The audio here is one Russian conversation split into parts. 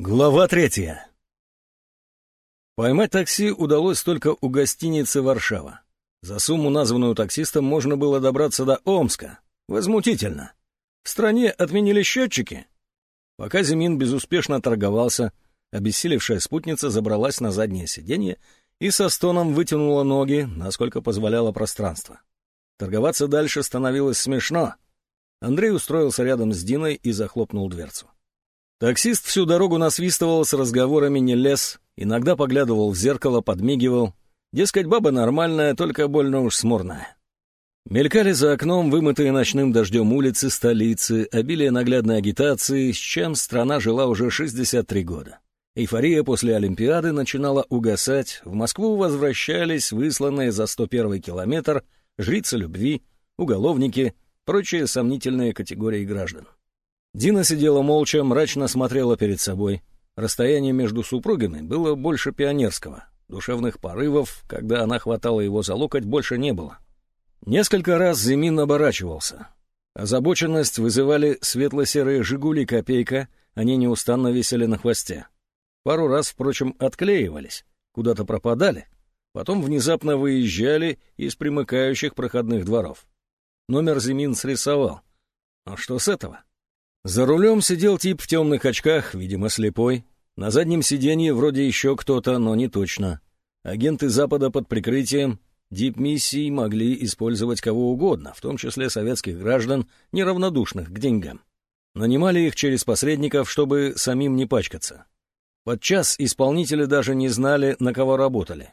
Глава третья. Поймать такси удалось только у гостиницы «Варшава». За сумму, названную таксистом, можно было добраться до Омска. Возмутительно. В стране отменили счетчики. Пока Зимин безуспешно торговался, обессилевшая спутница забралась на заднее сиденье и со стоном вытянула ноги, насколько позволяло пространство. Торговаться дальше становилось смешно. Андрей устроился рядом с Диной и захлопнул дверцу. Таксист всю дорогу насвистывал с разговорами не лез, иногда поглядывал в зеркало, подмигивал. Дескать, баба нормальная, только больно уж смурная. Мелькали за окном вымытые ночным дождем улицы столицы, обилие наглядной агитации, с чем страна жила уже 63 года. Эйфория после Олимпиады начинала угасать, в Москву возвращались высланные за 101 километр жрицы любви, уголовники, прочие сомнительные категории граждан. Дина сидела молча, мрачно смотрела перед собой. Расстояние между супругами было больше пионерского. Душевных порывов, когда она хватала его за локоть, больше не было. Несколько раз Зимин оборачивался. Озабоченность вызывали светло-серые «Жигули» копейка, они неустанно висели на хвосте. Пару раз, впрочем, отклеивались, куда-то пропадали, потом внезапно выезжали из примыкающих проходных дворов. Номер Зимин срисовал. А что с этого? За рулем сидел тип в темных очках, видимо, слепой. На заднем сиденье вроде еще кто-то, но не точно. Агенты Запада под прикрытием дип-миссий могли использовать кого угодно, в том числе советских граждан, неравнодушных к деньгам. Нанимали их через посредников, чтобы самим не пачкаться. Подчас исполнители даже не знали, на кого работали.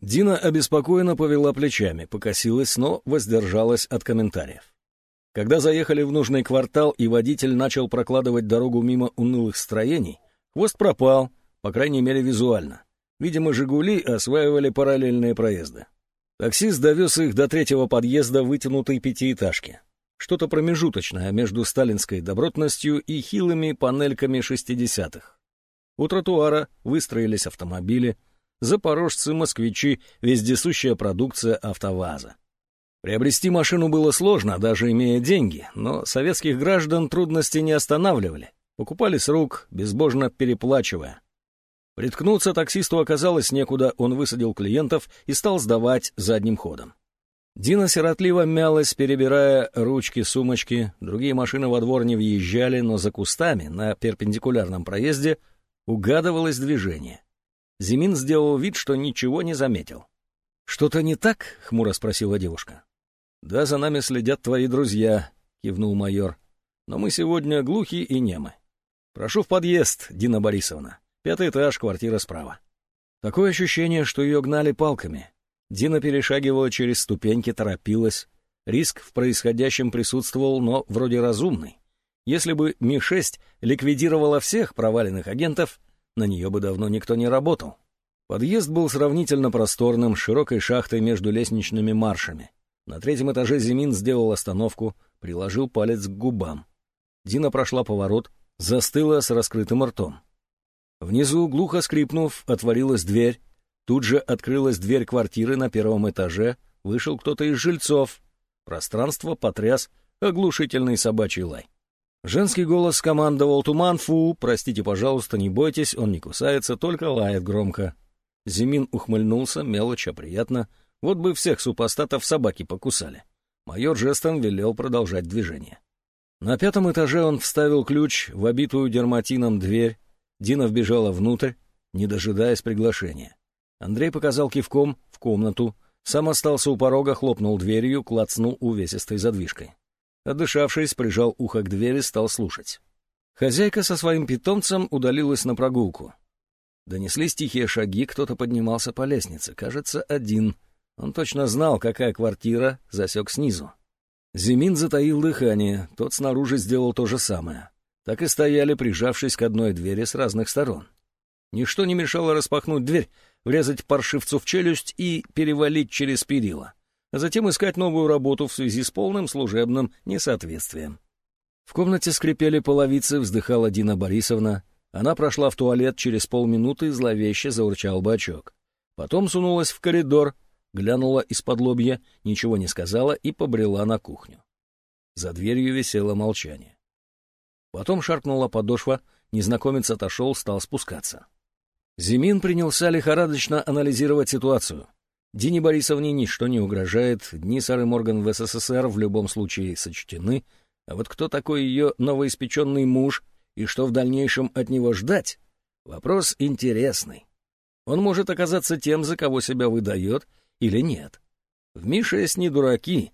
Дина обеспокоенно повела плечами, покосилась, но воздержалась от комментариев. Когда заехали в нужный квартал и водитель начал прокладывать дорогу мимо унылых строений, хвост пропал, по крайней мере визуально. Видимо, «Жигули» осваивали параллельные проезды. Таксист довез их до третьего подъезда вытянутой пятиэтажки. Что-то промежуточное между сталинской добротностью и хилыми панельками шестидесятых. У тротуара выстроились автомобили, запорожцы, москвичи, вездесущая продукция автоваза. Приобрести машину было сложно, даже имея деньги, но советских граждан трудности не останавливали. Покупали с рук, безбожно переплачивая. Приткнуться таксисту оказалось некуда, он высадил клиентов и стал сдавать задним ходом. Дина сиротливо мялась, перебирая ручки-сумочки, другие машины во двор не въезжали, но за кустами, на перпендикулярном проезде, угадывалось движение. Зимин сделал вид, что ничего не заметил. «Что-то не так?» — хмуро спросила девушка. «Да, за нами следят твои друзья», — кивнул майор. «Но мы сегодня глухи и немы. Прошу в подъезд, Дина Борисовна. Пятый этаж, квартира справа». Такое ощущение, что ее гнали палками. Дина перешагивала через ступеньки, торопилась. Риск в происходящем присутствовал, но вроде разумный. Если бы Ми-6 ликвидировала всех проваленных агентов, на нее бы давно никто не работал. Подъезд был сравнительно просторным, с широкой шахтой между лестничными маршами. На третьем этаже Зимин сделал остановку, приложил палец к губам. Дина прошла поворот, застыла с раскрытым ртом. Внизу, глухо скрипнув, отворилась дверь. Тут же открылась дверь квартиры на первом этаже, вышел кто-то из жильцов. Пространство потряс оглушительный собачий лай. Женский голос скомандовал «Туман, фу! Простите, пожалуйста, не бойтесь, он не кусается, только лает громко». Зимин ухмыльнулся, мелочь, а приятно — вот бы всех супостатов собаки покусали. Майор жестом велел продолжать движение. На пятом этаже он вставил ключ в обитую дерматином дверь. Дина вбежала внутрь, не дожидаясь приглашения. Андрей показал кивком в комнату, сам остался у порога, хлопнул дверью, клацнул увесистой задвижкой. Отдышавшись, прижал ухо к двери, стал слушать. Хозяйка со своим питомцем удалилась на прогулку. Донеслись тихие шаги, кто-то поднимался по лестнице, кажется, один — он точно знал, какая квартира, засек снизу. Зимин затаил дыхание, тот снаружи сделал то же самое. Так и стояли, прижавшись к одной двери с разных сторон. Ничто не мешало распахнуть дверь, врезать паршивцу в челюсть и перевалить через перила, а затем искать новую работу в связи с полным служебным несоответствием. В комнате скрипели половицы, вздыхала Дина Борисовна. Она прошла в туалет, через полминуты зловеще заурчал бачок. Потом сунулась в коридор, глянула из-под лобья, ничего не сказала и побрела на кухню. За дверью висело молчание. Потом шаркнула подошва, незнакомец отошел, стал спускаться. Зимин принялся лихорадочно анализировать ситуацию. Дине Борисовне ничто не угрожает, дни Сары Морган в СССР в любом случае сочтены, а вот кто такой ее новоиспеченный муж и что в дальнейшем от него ждать? Вопрос интересный. Он может оказаться тем, за кого себя выдает, или нет. В МИ-6 не дураки.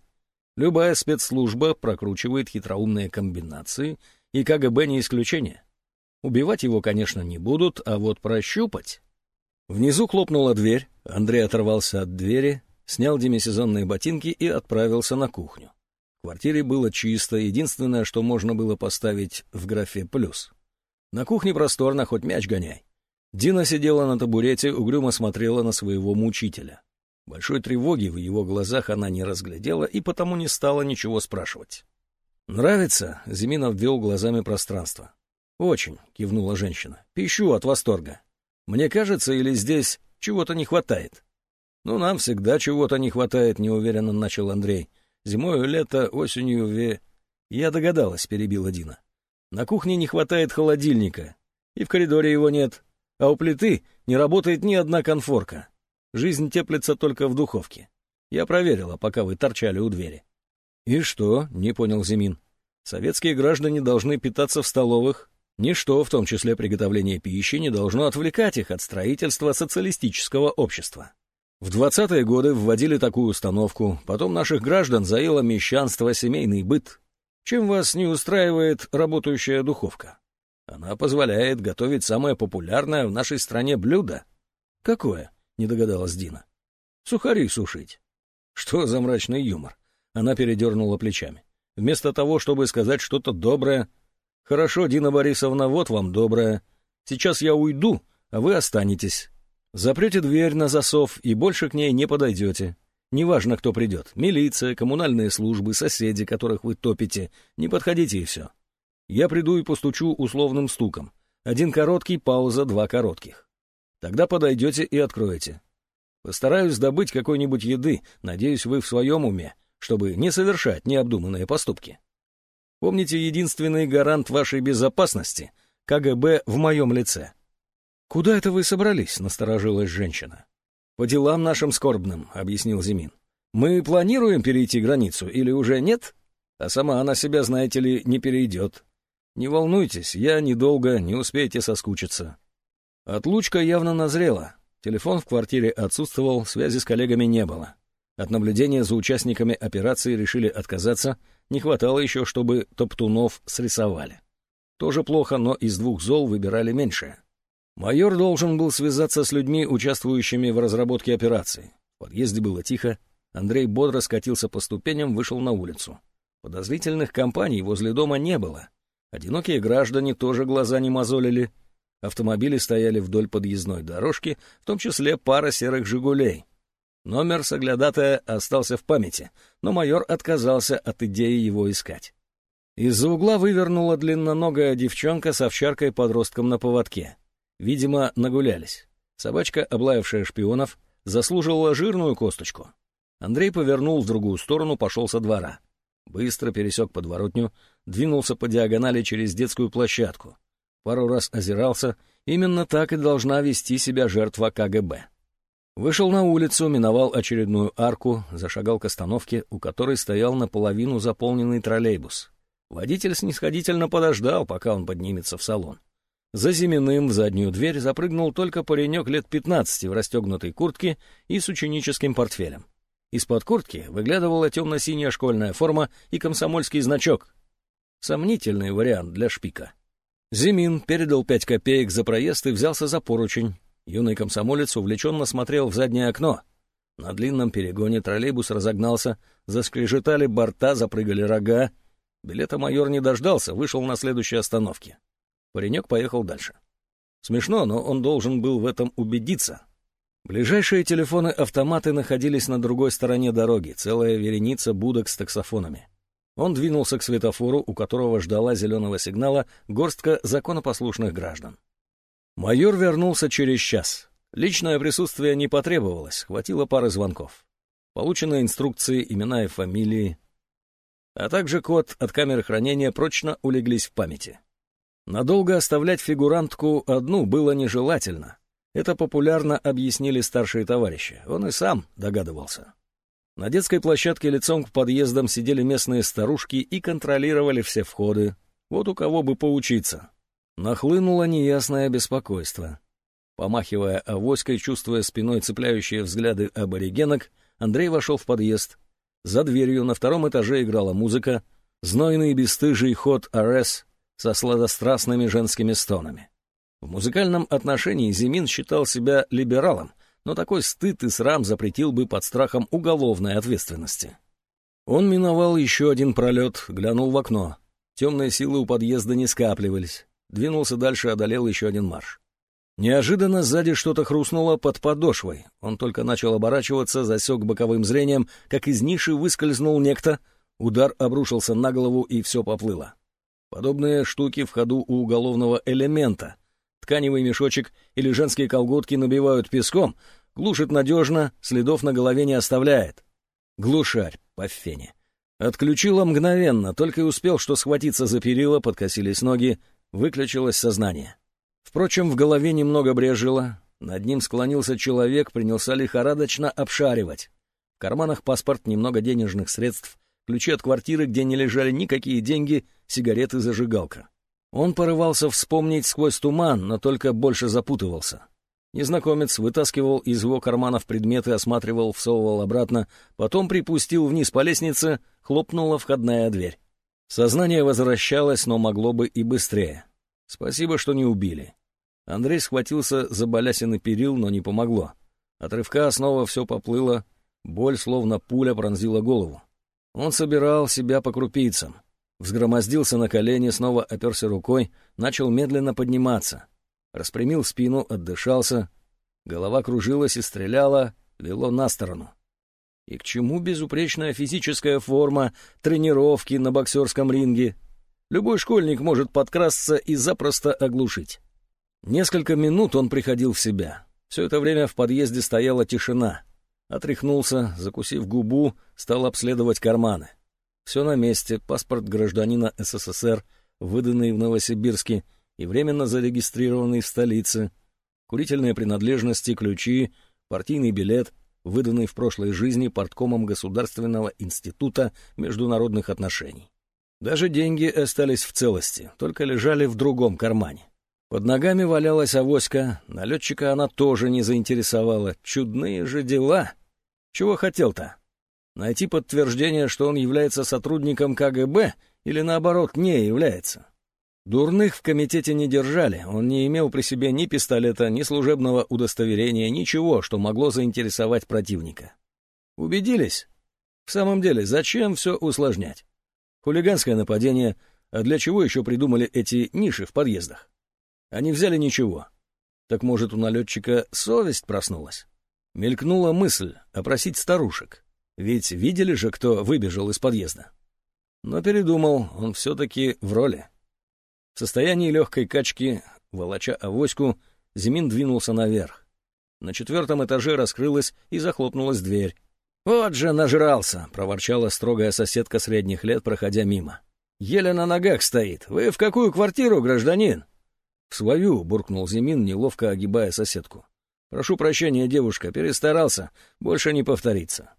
Любая спецслужба прокручивает хитроумные комбинации, и КГБ не исключение. Убивать его, конечно, не будут, а вот прощупать... Внизу хлопнула дверь, Андрей оторвался от двери, снял демисезонные ботинки и отправился на кухню. В квартире было чисто, единственное, что можно было поставить в графе «плюс». На кухне просторно, хоть мяч гоняй. Дина сидела на табурете, угрюмо смотрела на своего мучителя. Большой тревоги в его глазах она не разглядела и потому не стала ничего спрашивать. «Нравится?» — Зиминов ввел глазами пространство. «Очень», — кивнула женщина. «Пищу от восторга. Мне кажется, или здесь чего-то не хватает?» «Ну, нам всегда чего-то не хватает», — неуверенно начал Андрей. «Зимой, лето, осенью, ве...» «Я догадалась», — перебила Дина. «На кухне не хватает холодильника, и в коридоре его нет, а у плиты не работает ни одна конфорка. Жизнь теплится только в духовке. Я проверила, пока вы торчали у двери». «И что?» — не понял Зимин. «Советские граждане должны питаться в столовых, Ничто, в том числе приготовление пищи, не должно отвлекать их от строительства социалистического общества. В 20-е годы вводили такую установку, потом наших граждан заело мещанство, семейный быт. Чем вас не устраивает работающая духовка? Она позволяет готовить самое популярное в нашей стране блюдо. Какое? Не догадалась Дина. Сухари сушить. Что за мрачный юмор? Она передернула плечами. Вместо того, чтобы сказать что-то доброе, «Хорошо, Дина Борисовна, вот вам доброе. Сейчас я уйду, а вы останетесь. Запрете дверь на засов и больше к ней не подойдете. Неважно, кто придет. Милиция, коммунальные службы, соседи, которых вы топите. Не подходите и все. Я приду и постучу условным стуком. Один короткий, пауза, два коротких. Тогда подойдете и откроете. Постараюсь добыть какой-нибудь еды, надеюсь, вы в своем уме, чтобы не совершать необдуманные поступки. Помните, единственный гарант вашей безопасности — КГБ в моем лице. «Куда это вы собрались?» — насторожилась женщина. «По делам нашим скорбным», — объяснил Зимин. «Мы планируем перейти границу или уже нет? А сама она себя, знаете ли, не перейдет. Не волнуйтесь, я недолго, не успеете соскучиться». Отлучка явно назрела. Телефон в квартире отсутствовал, связи с коллегами не было. От наблюдения за участниками операции решили отказаться, не хватало еще, чтобы топтунов срисовали. Тоже плохо, но из двух зол выбирали меньшее. Майор должен был связаться с людьми, участвующими в разработке операции. В подъезде было тихо. Андрей бодро скатился по ступеням, вышел на улицу. Подозрительных компаний возле дома не было. Одинокие граждане тоже глаза не мозолили. Автомобили стояли вдоль подъездной дорожки, в том числе пара серых «Жигулей». Номер соглядатая остался в памяти, но майор отказался от идеи его искать. Из-за угла вывернула длинноногая девчонка с овчаркой-подростком на поводке. Видимо, нагулялись. Собачка, облаявшая шпионов, заслуживала жирную косточку. Андрей повернул в другую сторону, пошел со двора. Быстро пересек подворотню, двинулся по диагонали через детскую площадку. Пару раз озирался, именно так и должна вести себя жертва КГБ. Вышел на улицу, миновал очередную арку, зашагал к остановке, у которой стоял наполовину заполненный троллейбус. Водитель снисходительно подождал, пока он поднимется в салон. За Зиминым в заднюю дверь запрыгнул только паренек лет пятнадцати в расстегнутой куртке и с ученическим портфелем. Из-под куртки выглядывала темно-синяя школьная форма и комсомольский значок. Сомнительный вариант для шпика. Зимин передал пять копеек за проезд и взялся за поручень, Юный комсомолец увлеченно смотрел в заднее окно. На длинном перегоне троллейбус разогнался, заскрежетали борта, запрыгали рога. Билета майор не дождался, вышел на следующей остановке. Паренек поехал дальше. Смешно, но он должен был в этом убедиться. Ближайшие телефоны-автоматы находились на другой стороне дороги, целая вереница будок с таксофонами. Он двинулся к светофору, у которого ждала зеленого сигнала горстка законопослушных граждан. Майор вернулся через час. Личное присутствие не потребовалось, хватило пары звонков. Полученные инструкции, имена и фамилии, а также код от камеры хранения прочно улеглись в памяти. Надолго оставлять фигурантку одну было нежелательно. Это популярно объяснили старшие товарищи, он и сам догадывался. На детской площадке лицом к подъездам сидели местные старушки и контролировали все входы. Вот у кого бы поучиться. Нахлынуло неясное беспокойство. Помахивая авоськой, чувствуя спиной цепляющие взгляды аборигенок, Андрей вошел в подъезд. За дверью на втором этаже играла музыка, знойный и бесстыжий ход РС со сладострастными женскими стонами. В музыкальном отношении Зимин считал себя либералом, но такой стыд и срам запретил бы под страхом уголовной ответственности. Он миновал еще один пролет, глянул в окно. Темные силы у подъезда не скапливались. Двинулся дальше, одолел еще один марш. Неожиданно сзади что-то хрустнуло под подошвой. Он только начал оборачиваться, засек боковым зрением, как из ниши выскользнул некто. Удар обрушился на голову, и все поплыло. Подобные штуки в ходу у уголовного элемента. Тканевый мешочек или женские колготки набивают песком, глушит надежно, следов на голове не оставляет. Глушарь по фене. Отключила мгновенно, только и успел, что схватиться за перила, подкосились ноги, выключилось сознание. Впрочем, в голове немного брежило, над ним склонился человек, принялся лихорадочно обшаривать. В карманах паспорт, немного денежных средств, ключи от квартиры, где не лежали никакие деньги, сигареты, зажигалка. Он порывался вспомнить сквозь туман, но только больше запутывался. Незнакомец вытаскивал из его карманов предметы, осматривал, всовывал обратно, потом припустил вниз по лестнице, хлопнула входная дверь. Сознание возвращалось, но могло бы и быстрее. Спасибо, что не убили. Андрей схватился за балясины перил, но не помогло. От рывка снова все поплыло, боль, словно пуля, пронзила голову. Он собирал себя по крупицам. Взгромоздился на колени, снова оперся рукой, начал медленно подниматься. Распрямил спину, отдышался. Голова кружилась и стреляла, вело на сторону. И к чему безупречная физическая форма, тренировки на боксерском ринге? Любой школьник может подкрасться и запросто оглушить. Несколько минут он приходил в себя. Все это время в подъезде стояла тишина — Отряхнулся, закусив губу, стал обследовать карманы. Все на месте, паспорт гражданина СССР, выданный в Новосибирске и временно зарегистрированный в столице, курительные принадлежности, ключи, партийный билет, выданный в прошлой жизни порткомом Государственного института международных отношений. Даже деньги остались в целости, только лежали в другом кармане. Под ногами валялась авоська, налетчика она тоже не заинтересовала. Чудные же дела. Чего хотел-то? Найти подтверждение, что он является сотрудником КГБ или, наоборот, не является. Дурных в комитете не держали, он не имел при себе ни пистолета, ни служебного удостоверения, ничего, что могло заинтересовать противника. Убедились? В самом деле, зачем все усложнять? Хулиганское нападение, а для чего еще придумали эти ниши в подъездах? Они взяли ничего. Так может, у налетчика совесть проснулась? Мелькнула мысль опросить старушек. Ведь видели же, кто выбежал из подъезда. Но передумал, он все-таки в роли. В состоянии легкой качки, волоча авоську, Зимин двинулся наверх. На четвертом этаже раскрылась и захлопнулась дверь. «Вот же нажрался!» — проворчала строгая соседка средних лет, проходя мимо. «Еле на ногах стоит. Вы в какую квартиру, гражданин?» «В свою», — буркнул Зимин, неловко огибая соседку. «Прошу прощения, девушка, перестарался. Больше не повторится».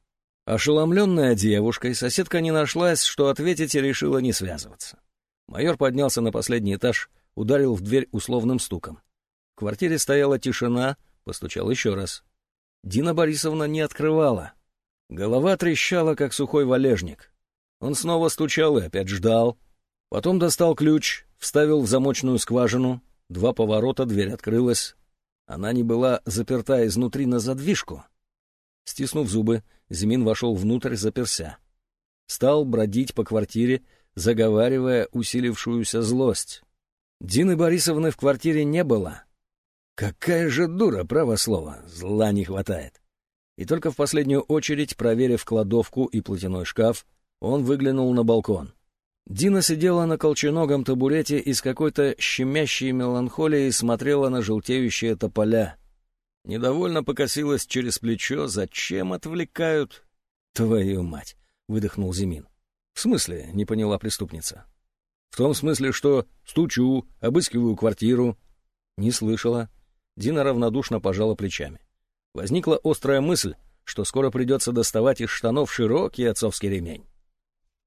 Ошеломленная девушкой, соседка не нашлась, что ответить и решила не связываться. Майор поднялся на последний этаж, ударил в дверь условным стуком. В квартире стояла тишина, постучал еще раз. Дина Борисовна не открывала. Голова трещала, как сухой валежник. Он снова стучал и опять ждал. Потом достал ключ, вставил в замочную скважину, Два поворота, дверь открылась. Она не была заперта изнутри на задвижку. Стиснув зубы, Зимин вошел внутрь, заперся. Стал бродить по квартире, заговаривая усилившуюся злость. Дины Борисовны в квартире не было. Какая же дура, право слово, зла не хватает. И только в последнюю очередь, проверив кладовку и платяной шкаф, он выглянул на балкон. Дина сидела на колченогом табурете и с какой-то щемящей меланхолией смотрела на желтеющие тополя. Недовольно покосилась через плечо. «Зачем отвлекают?» «Твою мать!» — выдохнул Зимин. «В смысле?» — не поняла преступница. В том смысле, что стучу, обыскиваю квартиру. Не слышала. Дина равнодушно пожала плечами. Возникла острая мысль, что скоро придется доставать из штанов широкий отцовский ремень.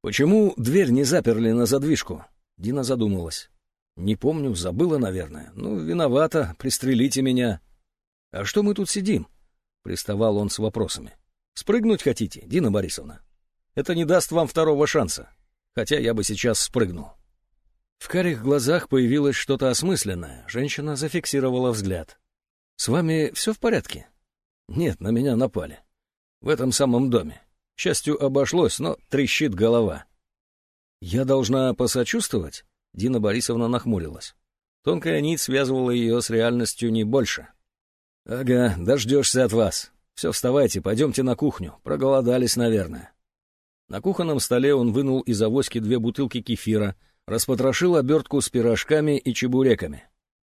«Почему дверь не заперли на задвижку?» Дина задумалась. «Не помню, забыла, наверное. Ну, виновата, пристрелите меня». «А что мы тут сидим?» — приставал он с вопросами. «Спрыгнуть хотите, Дина Борисовна? Это не даст вам второго шанса, хотя я бы сейчас спрыгнул». В карих глазах появилось что-то осмысленное. Женщина зафиксировала взгляд. «С вами все в порядке?» «Нет, на меня напали. В этом самом доме. К счастью, обошлось, но трещит голова». «Я должна посочувствовать?» Дина Борисовна нахмурилась. Тонкая нить связывала ее с реальностью не больше. «Ага, дождешься от вас. Все, вставайте, пойдемте на кухню. Проголодались, наверное». На кухонном столе он вынул из авоськи две бутылки кефира — Распотрошил обертку с пирожками и чебуреками.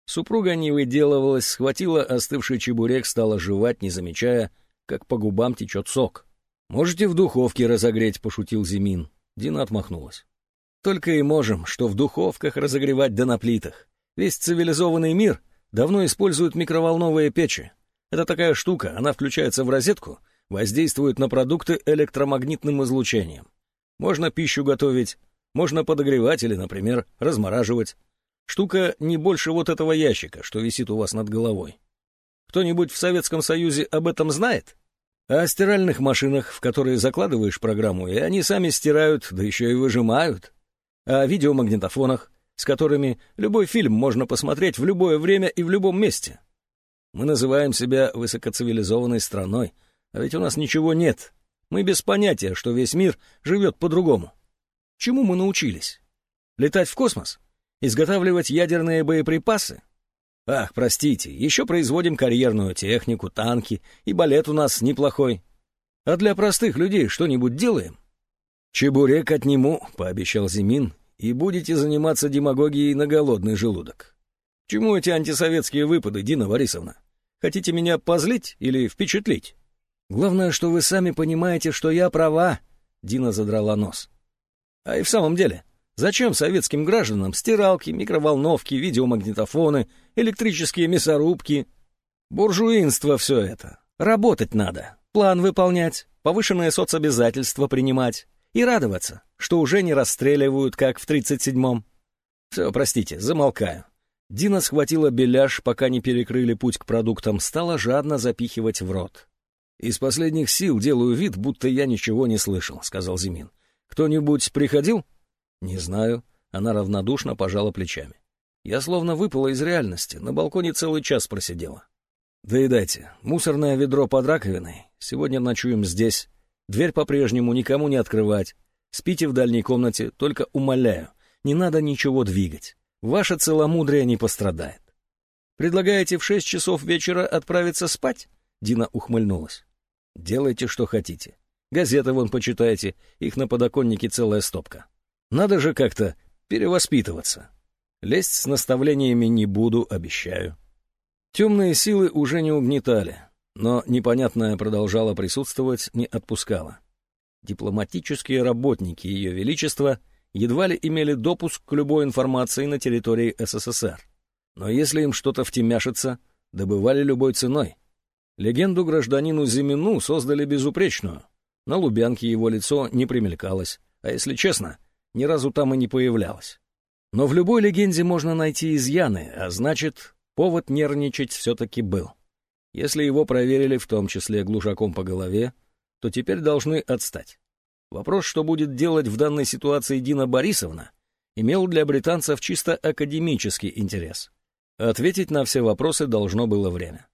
Супруга не выделывалась, схватила остывший чебурек, стала жевать, не замечая, как по губам течет сок. «Можете в духовке разогреть», — пошутил Зимин. Дина отмахнулась. «Только и можем, что в духовках разогревать да на плитах. Весь цивилизованный мир давно использует микроволновые печи. Это такая штука, она включается в розетку, воздействует на продукты электромагнитным излучением. Можно пищу готовить, можно подогревать или, например, размораживать. Штука не больше вот этого ящика, что висит у вас над головой. Кто-нибудь в Советском Союзе об этом знает? А о стиральных машинах, в которые закладываешь программу, и они сами стирают, да еще и выжимают. А о видеомагнитофонах, с которыми любой фильм можно посмотреть в любое время и в любом месте. Мы называем себя высокоцивилизованной страной, а ведь у нас ничего нет. Мы без понятия, что весь мир живет по-другому. Чему мы научились? Летать в космос? Изготавливать ядерные боеприпасы? Ах, простите, еще производим карьерную технику, танки, и балет у нас неплохой. А для простых людей что-нибудь делаем? Чебурек отниму, пообещал Зимин, и будете заниматься демагогией на голодный желудок. Чему эти антисоветские выпады, Дина Борисовна? Хотите меня позлить или впечатлить? Главное, что вы сами понимаете, что я права, Дина задрала нос. А и в самом деле, зачем советским гражданам стиралки, микроволновки, видеомагнитофоны, электрические мясорубки? Буржуинство все это. Работать надо, план выполнять, повышенные соцобязательства принимать и радоваться, что уже не расстреливают, как в 37-м. Все, простите, замолкаю. Дина схватила беляш, пока не перекрыли путь к продуктам, стала жадно запихивать в рот. «Из последних сил делаю вид, будто я ничего не слышал», — сказал Зимин. «Кто-нибудь приходил?» «Не знаю». Она равнодушно пожала плечами. Я словно выпала из реальности, на балконе целый час просидела. «Доедайте. Мусорное ведро под раковиной. Сегодня ночуем здесь. Дверь по-прежнему никому не открывать. Спите в дальней комнате, только умоляю, не надо ничего двигать. Ваше целомудрие не пострадает. Предлагаете в шесть часов вечера отправиться спать?» Дина ухмыльнулась. «Делайте, что хотите. Газеты вон почитайте, их на подоконнике целая стопка. Надо же как-то перевоспитываться. Лезть с наставлениями не буду, обещаю. Темные силы уже не угнетали, но непонятное продолжало присутствовать, не отпускало. Дипломатические работники Ее Величества едва ли имели допуск к любой информации на территории СССР. Но если им что-то втемяшится, добывали любой ценой. Легенду гражданину Зимину создали безупречную — на Лубянке его лицо не примелькалось, а если честно, ни разу там и не появлялось. Но в любой легенде можно найти изъяны, а значит, повод нервничать все-таки был. Если его проверили, в том числе глушаком по голове, то теперь должны отстать. Вопрос, что будет делать в данной ситуации Дина Борисовна, имел для британцев чисто академический интерес. Ответить на все вопросы должно было время.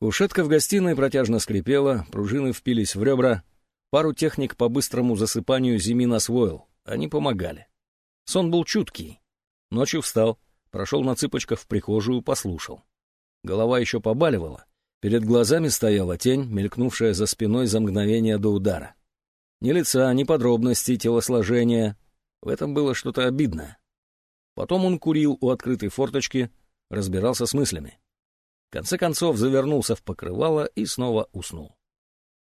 Кушетка в гостиной протяжно скрипела, пружины впились в ребра, Пару техник по быстрому засыпанию Зимин освоил. Они помогали. Сон был чуткий. Ночью встал, прошел на цыпочках в прихожую, послушал. Голова еще побаливала. Перед глазами стояла тень, мелькнувшая за спиной за мгновение до удара. Ни лица, ни подробностей телосложения. В этом было что-то обидное. Потом он курил у открытой форточки, разбирался с мыслями. В конце концов завернулся в покрывало и снова уснул.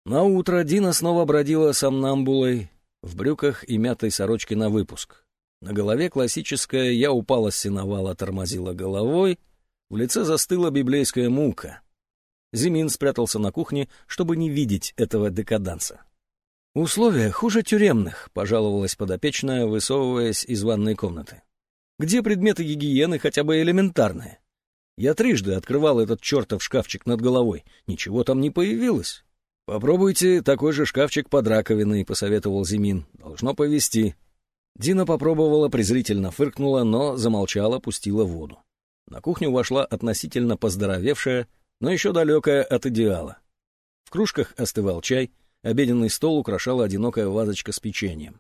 На утро Дина снова бродила сомнамбулой в брюках и мятой сорочке на выпуск. На голове классическая «я упала с сеновала, тормозила головой», в лице застыла библейская мука. Зимин спрятался на кухне, чтобы не видеть этого декаданса. «Условия хуже тюремных», — пожаловалась подопечная, высовываясь из ванной комнаты. «Где предметы гигиены хотя бы элементарные? Я трижды открывал этот чертов шкафчик над головой. Ничего там не появилось. «Попробуйте такой же шкафчик под раковиной», — посоветовал Зимин. «Должно повести». Дина попробовала, презрительно фыркнула, но замолчала, пустила воду. На кухню вошла относительно поздоровевшая, но еще далекая от идеала. В кружках остывал чай — Обеденный стол украшала одинокая вазочка с печеньем.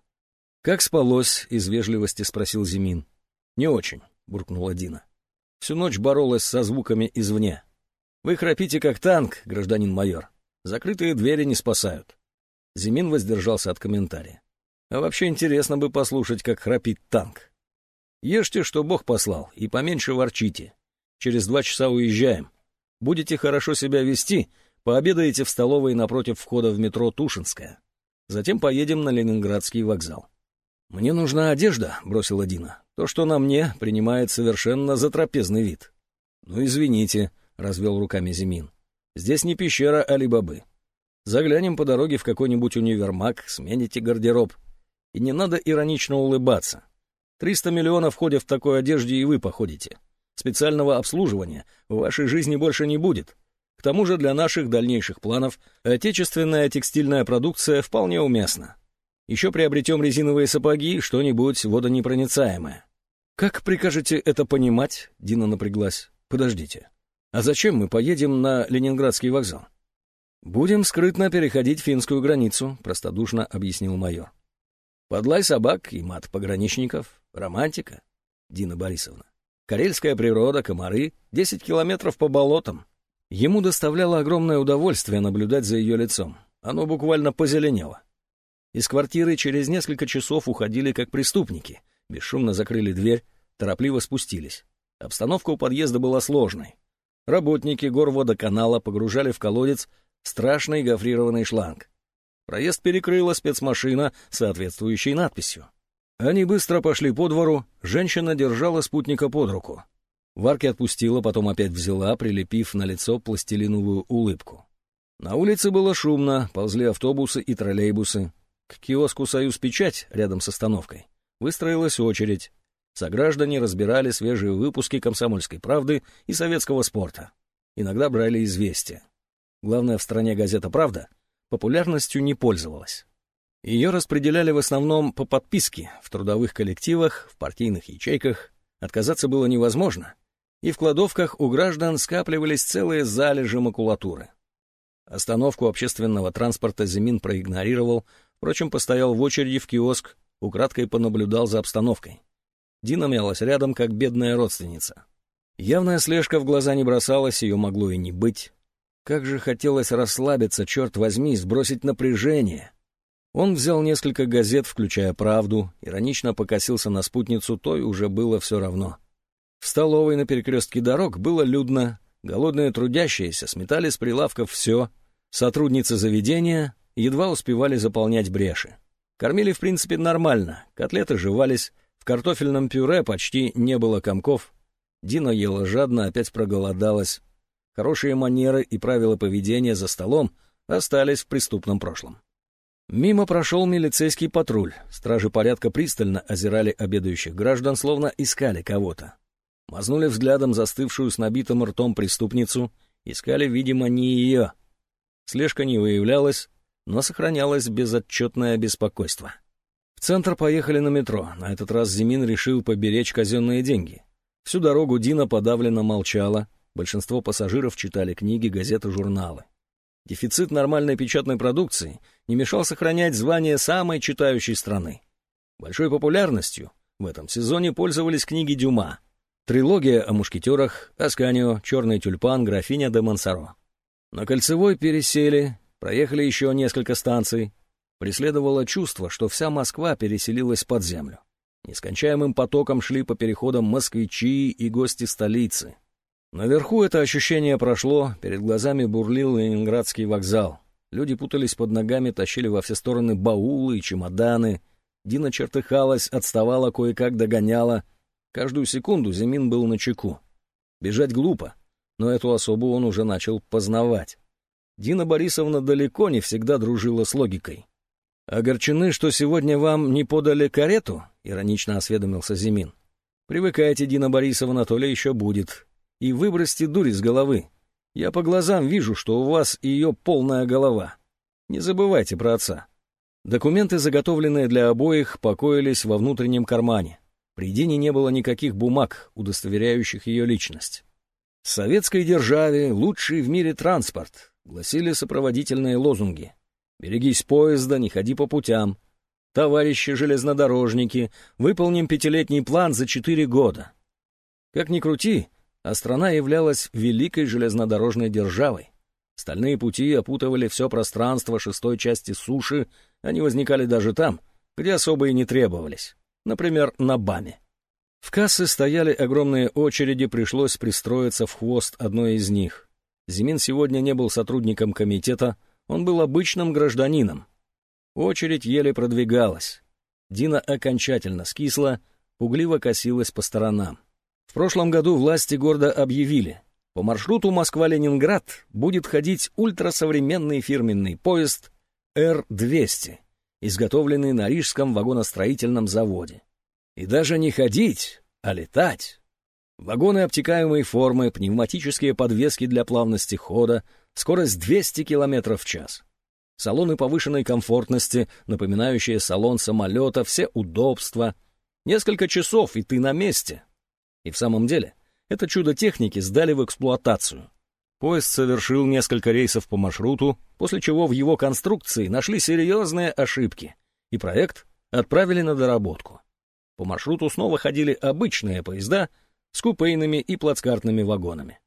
«Как спалось?» — из вежливости спросил Зимин. «Не очень», — буркнула Дина. «Всю ночь боролась со звуками извне. Вы храпите как танк, гражданин майор. Закрытые двери не спасают». Зимин воздержался от комментария. «А вообще интересно бы послушать, как храпит танк. Ешьте, что Бог послал, и поменьше ворчите. Через два часа уезжаем. Будете хорошо себя вести, Пообедаете в столовой напротив входа в метро Тушинская. Затем поедем на Ленинградский вокзал. «Мне нужна одежда», — бросила Дина. «То, что на мне, принимает совершенно затрапезный вид». «Ну, извините», — развел руками Зимин. «Здесь не пещера Али-Бабы. Заглянем по дороге в какой-нибудь универмаг, смените гардероб. И не надо иронично улыбаться. Триста миллионов ходят в такой одежде, и вы походите. Специального обслуживания в вашей жизни больше не будет. К тому же для наших дальнейших планов отечественная текстильная продукция вполне уместна. Еще приобретем резиновые сапоги, что-нибудь водонепроницаемое. «Как прикажете это понимать?» — Дина напряглась. «Подождите. А зачем мы поедем на Ленинградский вокзал?» «Будем скрытно переходить финскую границу», — простодушно объяснил майор. «Подлай собак и мат пограничников. Романтика, Дина Борисовна. Карельская природа, комары, десять километров по болотам. Ему доставляло огромное удовольствие наблюдать за ее лицом. Оно буквально позеленело. Из квартиры через несколько часов уходили как преступники. Бесшумно закрыли дверь, торопливо спустились. Обстановка у подъезда была сложной. Работники горводоканала погружали в колодец страшный гофрированный шланг. Проезд перекрыла спецмашина соответствующей надписью. Они быстро пошли по двору, женщина держала спутника под руку. Варки отпустила, потом опять взяла, прилепив на лицо пластилиновую улыбку. На улице было шумно, ползли автобусы и троллейбусы. К киоску «Союз Печать» рядом с остановкой выстроилась очередь. Сограждане разбирали свежие выпуски «Комсомольской правды» и «Советского спорта». Иногда брали известия. Главная в стране газета «Правда» популярностью не пользовалась. Ее распределяли в основном по подписке, в трудовых коллективах, в партийных ячейках. Отказаться было невозможно и в кладовках у граждан скапливались целые залежи макулатуры. Остановку общественного транспорта Зимин проигнорировал, впрочем, постоял в очереди в киоск, украдкой понаблюдал за обстановкой. Дина мялась рядом, как бедная родственница. Явная слежка в глаза не бросалась, ее могло и не быть. Как же хотелось расслабиться, черт возьми, сбросить напряжение. Он взял несколько газет, включая «Правду», иронично покосился на спутницу, той уже было все равно. В столовой на перекрестке дорог было людно, голодные трудящиеся сметали с прилавков все, сотрудницы заведения едва успевали заполнять бреши. Кормили, в принципе, нормально, котлеты жевались, в картофельном пюре почти не было комков. Дина ела жадно, опять проголодалась. Хорошие манеры и правила поведения за столом остались в преступном прошлом. Мимо прошел милицейский патруль. Стражи порядка пристально озирали обедающих граждан, словно искали кого-то. Мазнули взглядом застывшую с набитым ртом преступницу, искали, видимо, не ее. Слежка не выявлялась, но сохранялось безотчетное беспокойство. В центр поехали на метро. На этот раз Зимин решил поберечь казенные деньги. Всю дорогу Дина подавленно молчала. Большинство пассажиров читали книги, газеты, журналы. Дефицит нормальной печатной продукции не мешал сохранять звание самой читающей страны. Большой популярностью в этом сезоне пользовались книги Дюма, Трилогия о мушкетерах, Асканио, Черный тюльпан, графиня де Монсоро. На Кольцевой пересели, проехали еще несколько станций. Преследовало чувство, что вся Москва переселилась под землю. Нескончаемым потоком шли по переходам москвичи и гости столицы. Наверху это ощущение прошло, перед глазами бурлил Ленинградский вокзал. Люди путались под ногами, тащили во все стороны баулы и чемоданы. Дина чертыхалась, отставала, кое-как догоняла. Каждую секунду Зимин был на чеку. Бежать глупо, но эту особу он уже начал познавать. Дина Борисовна далеко не всегда дружила с логикой. «Огорчены, что сегодня вам не подали карету?» — иронично осведомился Зимин. «Привыкайте, Дина Борисовна, то ли еще будет. И выбросьте дурь из головы. Я по глазам вижу, что у вас ее полная голова. Не забывайте про отца». Документы, заготовленные для обоих, покоились во внутреннем кармане. При Дине не было никаких бумаг, удостоверяющих ее личность. «В советской державе лучший в мире транспорт», — гласили сопроводительные лозунги. «Берегись поезда, не ходи по путям. Товарищи железнодорожники, выполним пятилетний план за четыре года». Как ни крути, а страна являлась великой железнодорожной державой. Стальные пути опутывали все пространство шестой части суши, они возникали даже там, где особо и не требовались, например, на БАМе. В кассы стояли огромные очереди, пришлось пристроиться в хвост одной из них. Зимин сегодня не был сотрудником комитета, он был обычным гражданином. Очередь еле продвигалась. Дина окончательно скисла, пугливо косилась по сторонам. В прошлом году власти города объявили, по маршруту Москва-Ленинград будет ходить ультрасовременный фирменный поезд Р-200, изготовленный на Рижском вагоностроительном заводе. И даже не ходить, а летать. Вагоны обтекаемой формы, пневматические подвески для плавности хода, скорость 200 км в час. Салоны повышенной комфортности, напоминающие салон самолета, все удобства. Несколько часов, и ты на месте. И в самом деле — это чудо техники сдали в эксплуатацию. Поезд совершил несколько рейсов по маршруту, после чего в его конструкции нашли серьезные ошибки, и проект отправили на доработку. По маршруту снова ходили обычные поезда с купейными и плацкартными вагонами.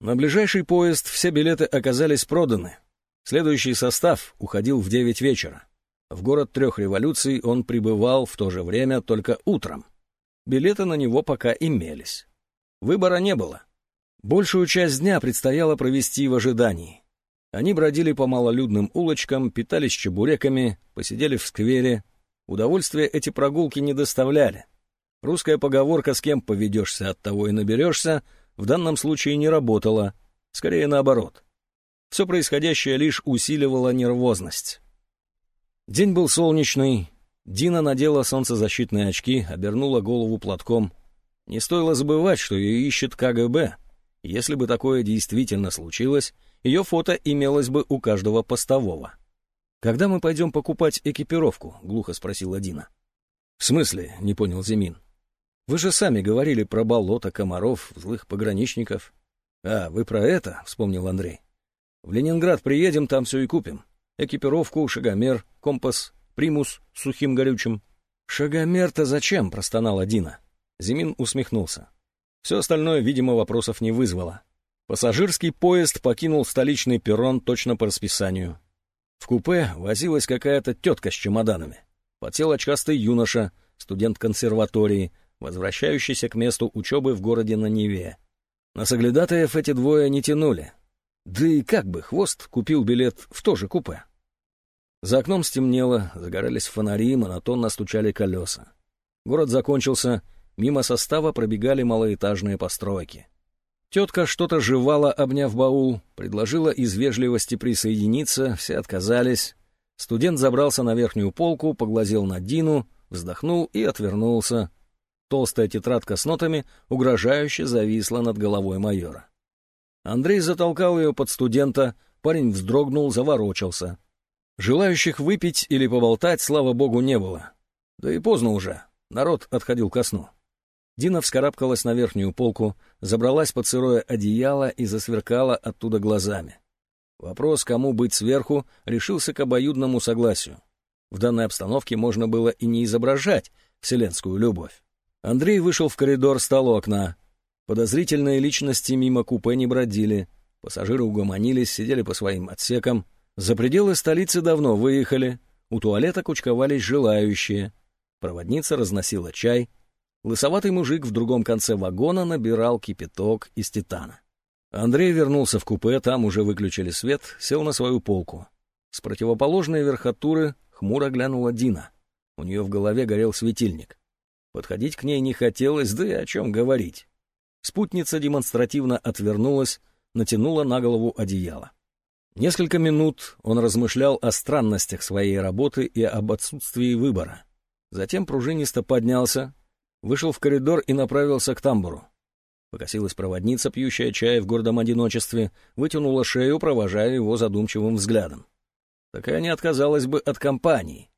На ближайший поезд все билеты оказались проданы. Следующий состав уходил в 9 вечера. В город трех революций он прибывал в то же время только утром. Билеты на него пока имелись. Выбора не было. Большую часть дня предстояло провести в ожидании. Они бродили по малолюдным улочкам, питались чебуреками, посидели в сквере. Удовольствия эти прогулки не доставляли. Русская поговорка «с кем поведешься, от того и наберешься» в данном случае не работала, скорее наоборот. Все происходящее лишь усиливало нервозность. День был солнечный. Дина надела солнцезащитные очки, обернула голову платком. Не стоило забывать, что ее ищет КГБ. Если бы такое действительно случилось, ее фото имелось бы у каждого постового. «Когда мы пойдем покупать экипировку?» — глухо спросила Дина. «В смысле?» — не понял Зимин. «Вы же сами говорили про болото, комаров, злых пограничников». «А, вы про это?» — вспомнил Андрей. «В Ленинград приедем, там все и купим. Экипировку, шагомер, компас, примус сухим горючим». «Шагомер-то зачем?» — простонала Дина. Зимин усмехнулся. Все остальное, видимо, вопросов не вызвало. Пассажирский поезд покинул столичный перрон точно по расписанию. В купе возилась какая-то тетка с чемоданами. Потел очкастый юноша, студент консерватории, возвращающийся к месту учебы в городе на Неве. На соглядатаев эти двое не тянули. Да и как бы хвост купил билет в то же купе. За окном стемнело, загорались фонари, монотонно стучали колеса. Город закончился — Мимо состава пробегали малоэтажные постройки. Тетка что-то жевала, обняв баул, предложила из вежливости присоединиться, все отказались. Студент забрался на верхнюю полку, поглазел на Дину, вздохнул и отвернулся. Толстая тетрадка с нотами угрожающе зависла над головой майора. Андрей затолкал ее под студента, парень вздрогнул, заворочился. Желающих выпить или поболтать, слава богу, не было. Да и поздно уже, народ отходил ко сну. Дина вскарабкалась на верхнюю полку, забралась под сырое одеяло и засверкала оттуда глазами. Вопрос, кому быть сверху, решился к обоюдному согласию. В данной обстановке можно было и не изображать вселенскую любовь. Андрей вышел в коридор, стал у окна. Подозрительные личности мимо купе не бродили. Пассажиры угомонились, сидели по своим отсекам. За пределы столицы давно выехали. У туалета кучковались желающие. Проводница разносила чай — Лысоватый мужик в другом конце вагона набирал кипяток из титана. Андрей вернулся в купе, там уже выключили свет, сел на свою полку. С противоположной верхотуры хмуро глянула Дина. У нее в голове горел светильник. Подходить к ней не хотелось, да и о чем говорить. Спутница демонстративно отвернулась, натянула на голову одеяло. Несколько минут он размышлял о странностях своей работы и об отсутствии выбора. Затем пружинисто поднялся, вышел в коридор и направился к тамбуру. Покосилась проводница, пьющая чай в гордом одиночестве, вытянула шею, провожая его задумчивым взглядом. Такая не отказалась бы от компании.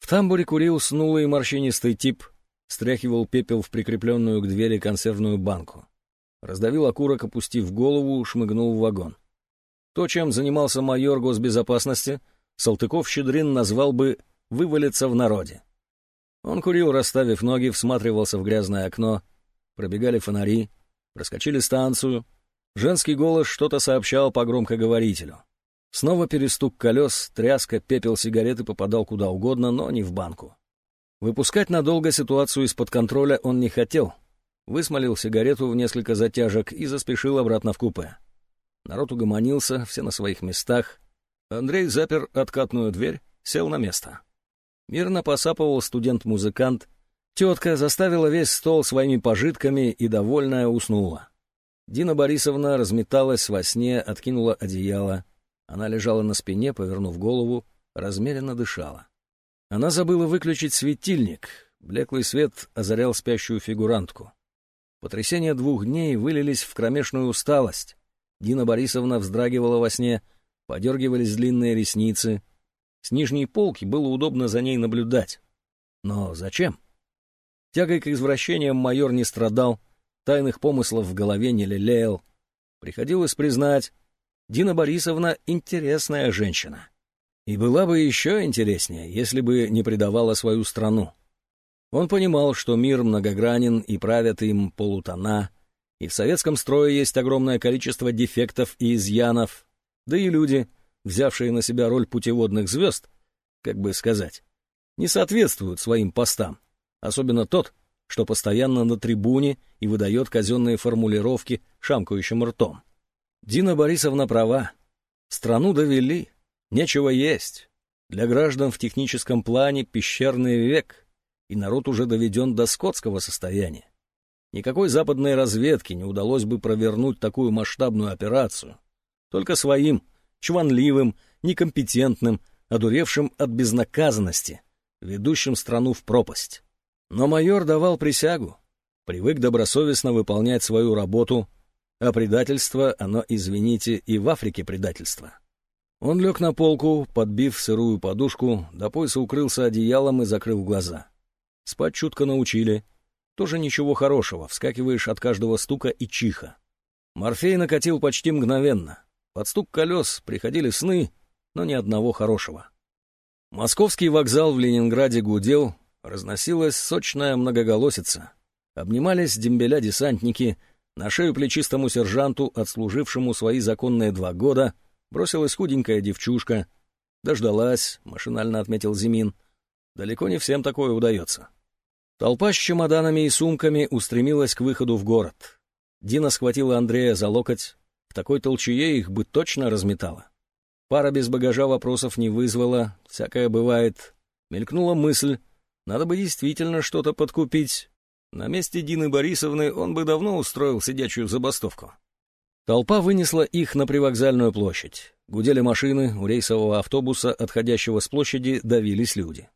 В тамбуре курил снулый морщинистый тип, стряхивал пепел в прикрепленную к двери консервную банку. Раздавил окурок, опустив голову, шмыгнул в вагон. То, чем занимался майор госбезопасности, Салтыков-Щедрин назвал бы «вывалиться в народе». Он курил, расставив ноги, всматривался в грязное окно, пробегали фонари, проскочили станцию. Женский голос что-то сообщал по громкоговорителю. Снова перестук колес, тряска, пепел сигареты попадал куда угодно, но не в банку. Выпускать надолго ситуацию из-под контроля он не хотел. Высмолил сигарету в несколько затяжек и заспешил обратно в купе. Народ угомонился, все на своих местах. Андрей запер откатную дверь, сел на место. Мирно посапывал студент-музыкант. Тетка заставила весь стол своими пожитками и, довольная, уснула. Дина Борисовна разметалась во сне, откинула одеяло. Она лежала на спине, повернув голову, размеренно дышала. Она забыла выключить светильник. Блеклый свет озарял спящую фигурантку. Потрясения двух дней вылились в кромешную усталость. Дина Борисовна вздрагивала во сне, подергивались длинные ресницы. С нижней полки было удобно за ней наблюдать. Но зачем? Тягой к извращениям майор не страдал, тайных помыслов в голове не лелеял. Приходилось признать, Дина Борисовна — интересная женщина. И была бы еще интереснее, если бы не предавала свою страну. Он понимал, что мир многогранен и правят им полутона, и в советском строе есть огромное количество дефектов и изъянов, да и люди, взявшие на себя роль путеводных звезд, как бы сказать, не соответствуют своим постам, особенно тот, что постоянно на трибуне и выдает казенные формулировки шамкающим ртом. Дина Борисовна права. Страну довели, нечего есть. Для граждан в техническом плане пещерный век, и народ уже доведен до скотского состояния. Никакой западной разведке не удалось бы провернуть такую масштабную операцию. Только своим, чванливым, некомпетентным, одуревшим от безнаказанности, ведущим страну в пропасть. Но майор давал присягу, привык добросовестно выполнять свою работу, а предательство, оно, извините, и в Африке предательство. Он лег на полку, подбив сырую подушку, до пояса укрылся одеялом и закрыл глаза. Спать чутко научили — тоже ничего хорошего, вскакиваешь от каждого стука и чиха. Морфей накатил почти мгновенно. Под стук колес приходили сны, но ни одного хорошего. Московский вокзал в Ленинграде гудел, разносилась сочная многоголосица. Обнимались дембеля-десантники, на шею плечистому сержанту, отслужившему свои законные два года, бросилась худенькая девчушка. Дождалась, машинально отметил Зимин. Далеко не всем такое удается. Толпа с чемоданами и сумками устремилась к выходу в город. Дина схватила Андрея за локоть. В такой толчее их бы точно разметала. Пара без багажа вопросов не вызвала, всякое бывает. Мелькнула мысль, надо бы действительно что-то подкупить. На месте Дины Борисовны он бы давно устроил сидячую забастовку. Толпа вынесла их на привокзальную площадь. Гудели машины, у рейсового автобуса, отходящего с площади, давились люди.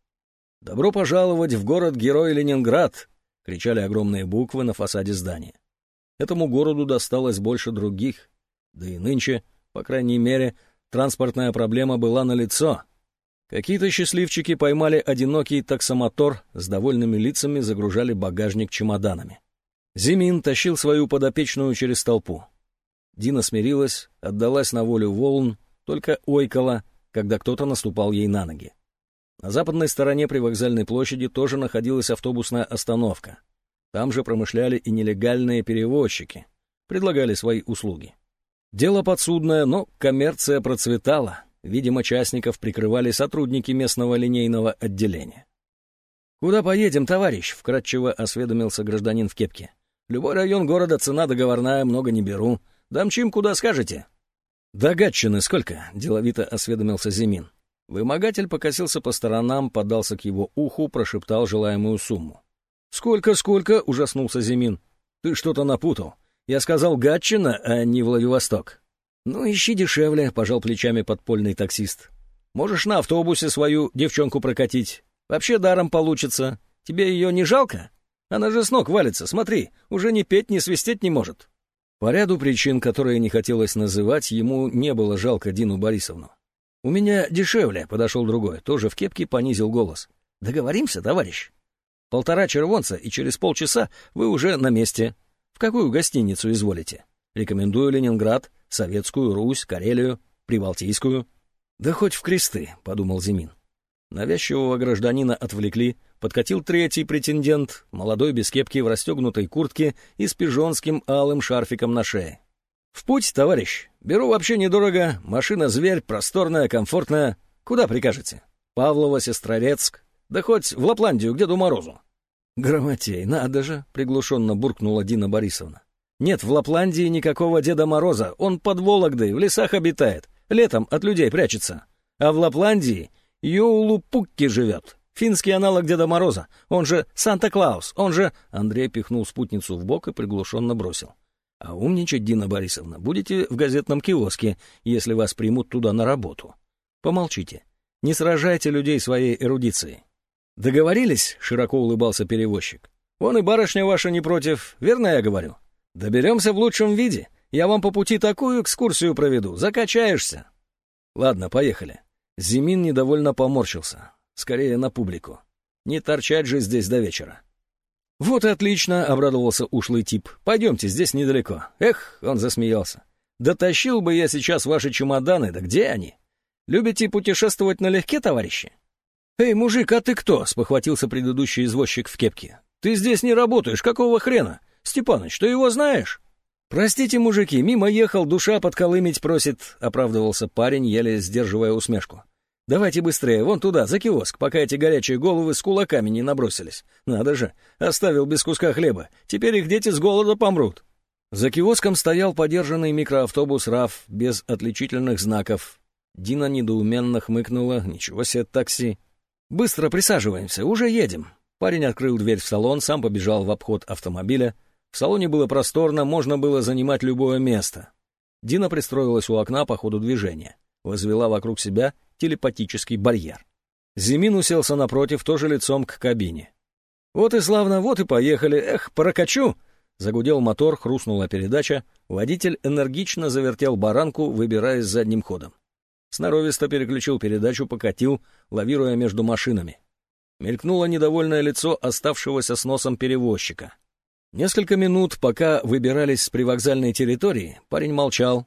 «Добро пожаловать в город-герой Ленинград!» — кричали огромные буквы на фасаде здания. Этому городу досталось больше других, да и нынче, по крайней мере, транспортная проблема была налицо. Какие-то счастливчики поймали одинокий таксомотор, с довольными лицами загружали багажник чемоданами. Зимин тащил свою подопечную через толпу. Дина смирилась, отдалась на волю волн, только ойкала, когда кто-то наступал ей на ноги. На западной стороне привокзальной площади тоже находилась автобусная остановка. Там же промышляли и нелегальные перевозчики, предлагали свои услуги. Дело подсудное, но коммерция процветала. Видимо, частников прикрывали сотрудники местного линейного отделения. «Куда поедем, товарищ?» — вкратчиво осведомился гражданин в кепке. «Любой район города цена договорная, много не беру. Дамчим, куда скажете?» «До Гатчины сколько?» — деловито осведомился Зимин. Вымогатель покосился по сторонам, подался к его уху, прошептал желаемую сумму. «Сколько, сколько?» — ужаснулся Зимин. «Ты что-то напутал. Я сказал Гатчина, а не Владивосток». «Ну, ищи дешевле», — пожал плечами подпольный таксист. «Можешь на автобусе свою девчонку прокатить. Вообще даром получится. Тебе ее не жалко? Она же с ног валится, смотри, уже ни петь, ни свистеть не может». По ряду причин, которые не хотелось называть, ему не было жалко Дину Борисовну. «У меня дешевле», — подошел другой, тоже в кепке понизил голос. «Договоримся, товарищ? Полтора червонца, и через полчаса вы уже на месте. В какую гостиницу изволите? Рекомендую Ленинград, Советскую, Русь, Карелию, Прибалтийскую». «Да хоть в кресты», — подумал Зимин. Навязчивого гражданина отвлекли, подкатил третий претендент, молодой без кепки в расстегнутой куртке и с пижонским алым шарфиком на шее. «В путь, товарищ. Беру вообще недорого. Машина-зверь, просторная, комфортная. Куда прикажете? Павлово, Сестрорецк. Да хоть в Лапландию, к Деду Морозу». «Грамотей, надо же!» — приглушенно буркнула Дина Борисовна. «Нет в Лапландии никакого Деда Мороза. Он под Вологдой, в лесах обитает. Летом от людей прячется. А в Лапландии Йоулупукки живет. Финский аналог Деда Мороза. Он же Санта-Клаус. Он же...» Андрей пихнул спутницу в бок и приглушенно бросил. А умничать, Дина Борисовна, будете в газетном киоске, если вас примут туда на работу. Помолчите. Не сражайте людей своей эрудицией. Договорились? Широко улыбался перевозчик. Вон и барышня ваша не против, верно я говорю? Доберемся в лучшем виде. Я вам по пути такую экскурсию проведу, закачаешься. Ладно, поехали. Зимин недовольно поморщился. Скорее на публику. Не торчать же здесь до вечера. «Вот и отлично», — обрадовался ушлый тип. «Пойдемте, здесь недалеко». «Эх», — он засмеялся. «Дотащил бы я сейчас ваши чемоданы, да где они? Любите путешествовать налегке, товарищи?» «Эй, мужик, а ты кто?» — спохватился предыдущий извозчик в кепке. «Ты здесь не работаешь, какого хрена? Степаныч, ты его знаешь?» «Простите, мужики, мимо ехал, душа подколымить просит», — оправдывался парень, еле сдерживая усмешку. Давайте быстрее, вон туда, за киоск, пока эти горячие головы с кулаками не набросились. Надо же, оставил без куска хлеба. Теперь их дети с голода помрут. За киоском стоял подержанный микроавтобус РАФ без отличительных знаков. Дина недоуменно хмыкнула. Ничего себе такси. «Быстро присаживаемся, уже едем». Парень открыл дверь в салон, сам побежал в обход автомобиля. В салоне было просторно, можно было занимать любое место. Дина пристроилась у окна по ходу движения. Возвела вокруг себя телепатический барьер. Зимин уселся напротив, тоже лицом к кабине. «Вот и славно, вот и поехали. Эх, прокачу!» Загудел мотор, хрустнула передача. Водитель энергично завертел баранку, выбираясь задним ходом. Сноровисто переключил передачу, покатил, лавируя между машинами. Мелькнуло недовольное лицо оставшегося с носом перевозчика. Несколько минут, пока выбирались с привокзальной территории, парень молчал,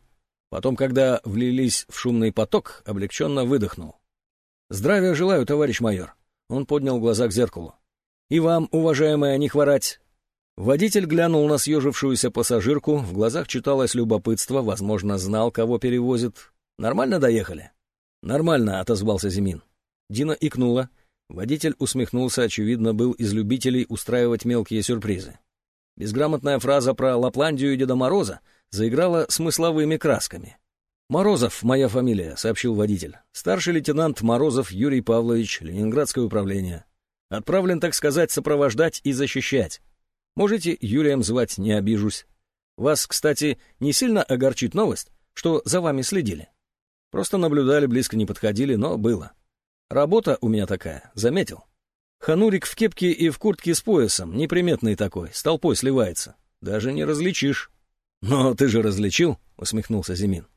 Потом, когда влились в шумный поток, облегченно выдохнул. «Здравия желаю, товарищ майор!» Он поднял глаза к зеркалу. «И вам, уважаемая, не хворать!» Водитель глянул на съежившуюся пассажирку, в глазах читалось любопытство, возможно, знал, кого перевозит. «Нормально доехали?» «Нормально», — отозвался Зимин. Дина икнула. Водитель усмехнулся, очевидно, был из любителей устраивать мелкие сюрпризы. Безграмотная фраза про Лапландию и Деда Мороза заиграла смысловыми красками. «Морозов, моя фамилия», — сообщил водитель. «Старший лейтенант Морозов Юрий Павлович, Ленинградское управление. Отправлен, так сказать, сопровождать и защищать. Можете Юрием звать, не обижусь. Вас, кстати, не сильно огорчит новость, что за вами следили? Просто наблюдали, близко не подходили, но было. Работа у меня такая, заметил. Ханурик в кепке и в куртке с поясом, неприметный такой, с толпой сливается. Даже не различишь». «Но ты же различил?» — усмехнулся Зимин.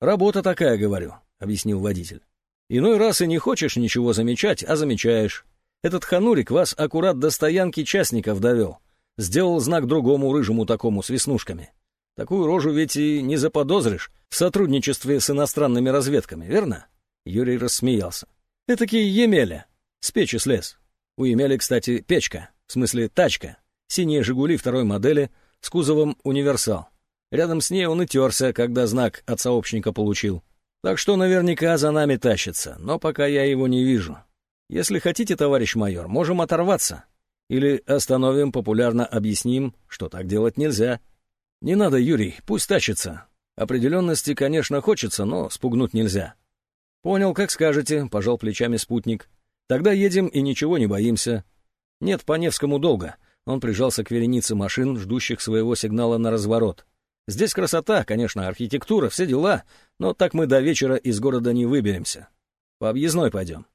«Работа такая, говорю», — объяснил водитель. «Иной раз и не хочешь ничего замечать, а замечаешь. Этот ханурик вас аккурат до стоянки частников довел. Сделал знак другому рыжему такому с веснушками. Такую рожу ведь и не заподозришь в сотрудничестве с иностранными разведками, верно?» Юрий рассмеялся. «Этакий Емеля. С печи слез. У Емели, кстати, печка, в смысле тачка. Синие «Жигули» второй модели с кузовом «Универсал». Рядом с ней он и терся, когда знак от сообщника получил. Так что наверняка за нами тащится, но пока я его не вижу. Если хотите, товарищ майор, можем оторваться. Или остановим, популярно объясним, что так делать нельзя. Не надо, Юрий, пусть тащится. Определенности, конечно, хочется, но спугнуть нельзя. «Понял, как скажете», — пожал плечами спутник. «Тогда едем и ничего не боимся». «Нет, по Невскому долго». Он прижался к веренице машин, ждущих своего сигнала на разворот. «Здесь красота, конечно, архитектура, все дела, но так мы до вечера из города не выберемся. По объездной пойдем».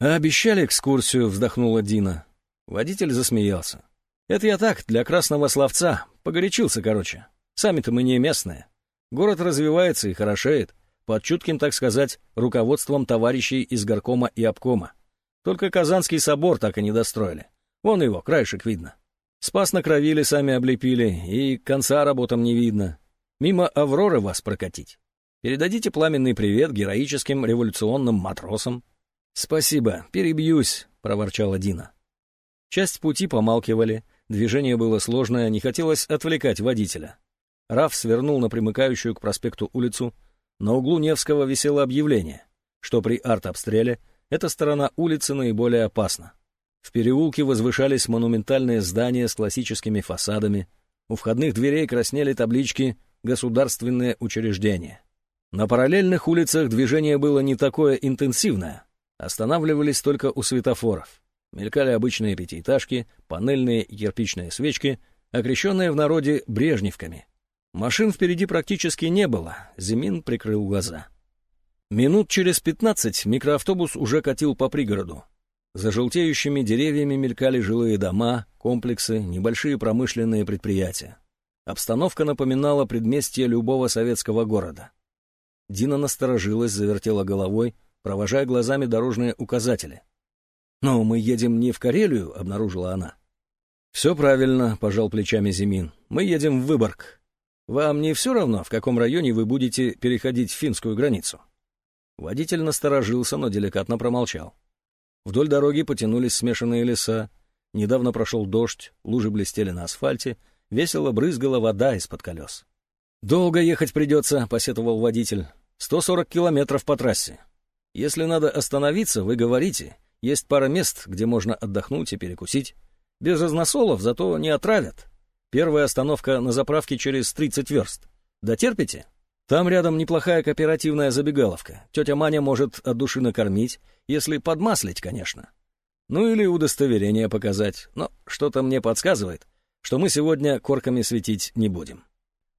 «А обещали экскурсию», — вздохнула Дина. Водитель засмеялся. «Это я так, для красного словца. Погорячился, короче. Сами-то мы не местные. Город развивается и хорошеет, под чутким, так сказать, руководством товарищей из горкома и обкома. Только Казанский собор так и не достроили. Вон его, краешек видно. Спас на кровили сами облепили, и конца работам не видно. Мимо Авроры вас прокатить. Передадите пламенный привет героическим революционным матросам. «Спасибо, перебьюсь», — проворчала Дина. Часть пути помалкивали, движение было сложное, не хотелось отвлекать водителя. Раф свернул на примыкающую к проспекту улицу. На углу Невского висело объявление, что при артобстреле эта сторона улицы наиболее опасна. В переулке возвышались монументальные здания с классическими фасадами. У входных дверей краснели таблички «Государственные учреждения». На параллельных улицах движение было не такое интенсивное. Останавливались только у светофоров. Мелькали обычные пятиэтажки, панельные и кирпичные свечки, окрещенные в народе брежневками. Машин впереди практически не было, Зимин прикрыл глаза. Минут через пятнадцать микроавтобус уже катил по пригороду. За желтеющими деревьями мелькали жилые дома, комплексы, небольшие промышленные предприятия. Обстановка напоминала предместье любого советского города. Дина насторожилась, завертела головой, провожая глазами дорожные указатели. «Но мы едем не в Карелию», — обнаружила она. «Все правильно», — пожал плечами Зимин. «Мы едем в Выборг. Вам не все равно, в каком районе вы будете переходить финскую границу?» Водитель насторожился, но деликатно промолчал. Вдоль дороги потянулись смешанные леса. Недавно прошел дождь, лужи блестели на асфальте, весело брызгала вода из-под колес. «Долго ехать придется», — посетовал водитель. «Сто сорок километров по трассе. Если надо остановиться, вы говорите. Есть пара мест, где можно отдохнуть и перекусить. Без разносолов, зато не отравят. Первая остановка на заправке через 30 верст. Дотерпите?» Там рядом неплохая кооперативная забегаловка. Тетя Маня может от души накормить, если подмаслить, конечно. Ну или удостоверение показать, но что-то мне подсказывает, что мы сегодня корками светить не будем.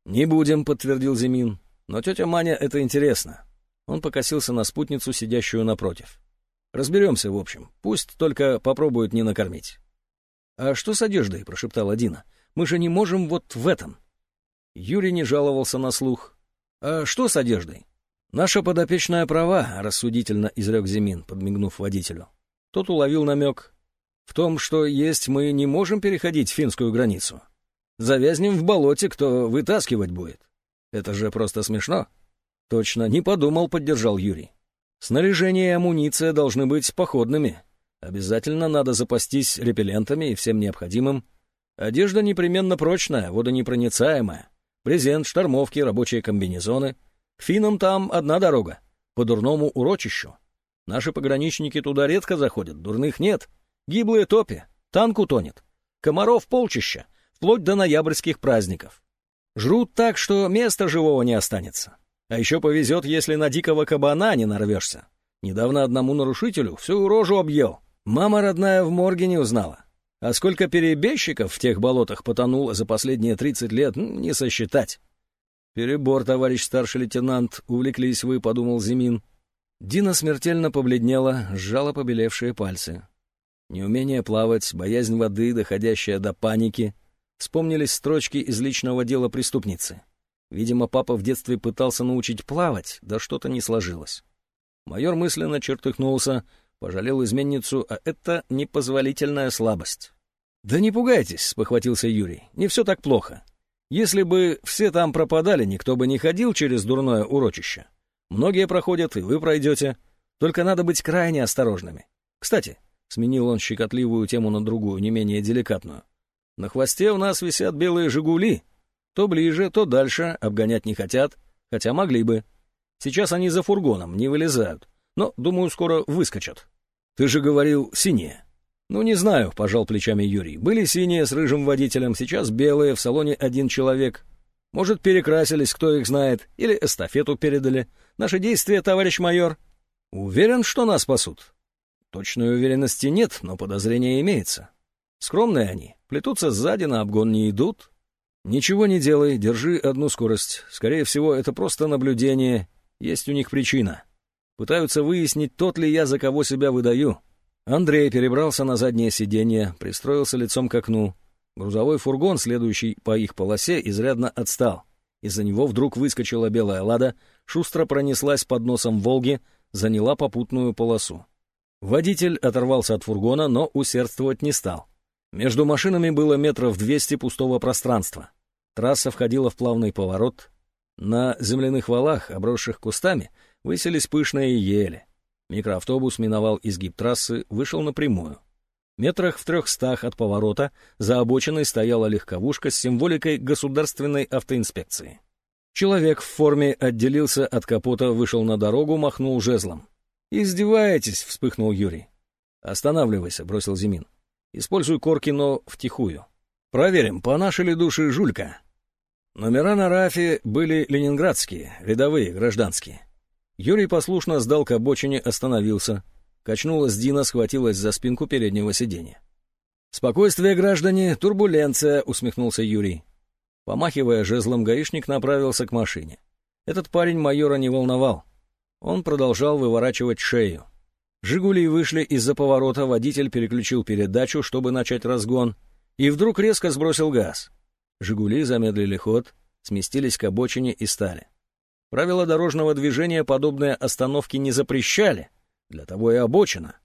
«Не будем», — подтвердил Зимин. «Но тетя Маня — это интересно». Он покосился на спутницу, сидящую напротив. «Разберемся, в общем. Пусть только попробуют не накормить». «А что с одеждой?» — прошептала Дина. «Мы же не можем вот в этом». Юрий не жаловался на слух, «А что с одеждой?» «Наша подопечная права», — рассудительно изрек Зимин, подмигнув водителю. Тот уловил намек. «В том, что есть мы не можем переходить финскую границу. Завязнем в болоте, кто вытаскивать будет. Это же просто смешно». «Точно, не подумал», — поддержал Юрий. «Снаряжение и амуниция должны быть походными. Обязательно надо запастись репеллентами и всем необходимым. Одежда непременно прочная, водонепроницаемая. Презент, штормовки, рабочие комбинезоны. К финам там одна дорога. По дурному урочищу. Наши пограничники туда редко заходят, дурных нет. Гиблые топи, танк утонет. Комаров полчища, вплоть до ноябрьских праздников. Жрут так, что места живого не останется. А еще повезет, если на дикого кабана не нарвешься. Недавно одному нарушителю всю рожу объел. Мама родная в морге не узнала. А сколько перебежчиков в тех болотах потонуло за последние 30 лет, не сосчитать. «Перебор, товарищ старший лейтенант, увлеклись вы», — подумал Зимин. Дина смертельно побледнела, сжала побелевшие пальцы. Неумение плавать, боязнь воды, доходящая до паники. Вспомнились строчки из личного дела преступницы. Видимо, папа в детстве пытался научить плавать, да что-то не сложилось. Майор мысленно чертыхнулся, Пожалел изменницу, а это непозволительная слабость. «Да не пугайтесь», — спохватился Юрий, — «не все так плохо. Если бы все там пропадали, никто бы не ходил через дурное урочище. Многие проходят, и вы пройдете. Только надо быть крайне осторожными. Кстати, — сменил он щекотливую тему на другую, не менее деликатную, — на хвосте у нас висят белые «Жигули». То ближе, то дальше, обгонять не хотят, хотя могли бы. Сейчас они за фургоном, не вылезают но, думаю, скоро выскочат. Ты же говорил синие. Ну, не знаю, пожал плечами Юрий. Были синие с рыжим водителем, сейчас белые, в салоне один человек. Может, перекрасились, кто их знает, или эстафету передали. Наши действия, товарищ майор. Уверен, что нас спасут? Точной уверенности нет, но подозрение имеется. Скромные они, плетутся сзади, на обгон не идут. Ничего не делай, держи одну скорость. Скорее всего, это просто наблюдение, есть у них причина. Пытаются выяснить, тот ли я, за кого себя выдаю. Андрей перебрался на заднее сиденье, пристроился лицом к окну. Грузовой фургон, следующий по их полосе, изрядно отстал. Из-за него вдруг выскочила белая лада, шустро пронеслась под носом «Волги», заняла попутную полосу. Водитель оторвался от фургона, но усердствовать не стал. Между машинами было метров двести пустого пространства. Трасса входила в плавный поворот. На земляных валах, обросших кустами, высились пышные ели. Микроавтобус миновал изгиб трассы, вышел напрямую. Метрах в трехстах от поворота за обочиной стояла легковушка с символикой государственной автоинспекции. Человек в форме отделился от капота, вышел на дорогу, махнул жезлом. «Издеваетесь!» — вспыхнул Юрий. «Останавливайся», — бросил Зимин. «Используй корки, но втихую. Проверим, по нашей ли души жулька». Номера на РАФе были ленинградские, рядовые, гражданские. Юрий послушно сдал к обочине, остановился. Качнулась Дина, схватилась за спинку переднего сиденья. «Спокойствие, граждане, турбуленция», — усмехнулся Юрий. Помахивая жезлом, гаишник направился к машине. Этот парень майора не волновал. Он продолжал выворачивать шею. «Жигули» вышли из-за поворота, водитель переключил передачу, чтобы начать разгон, и вдруг резко сбросил газ. «Жигули» замедлили ход, сместились к обочине и стали. Правила дорожного движения подобные остановки не запрещали, для того и обочина.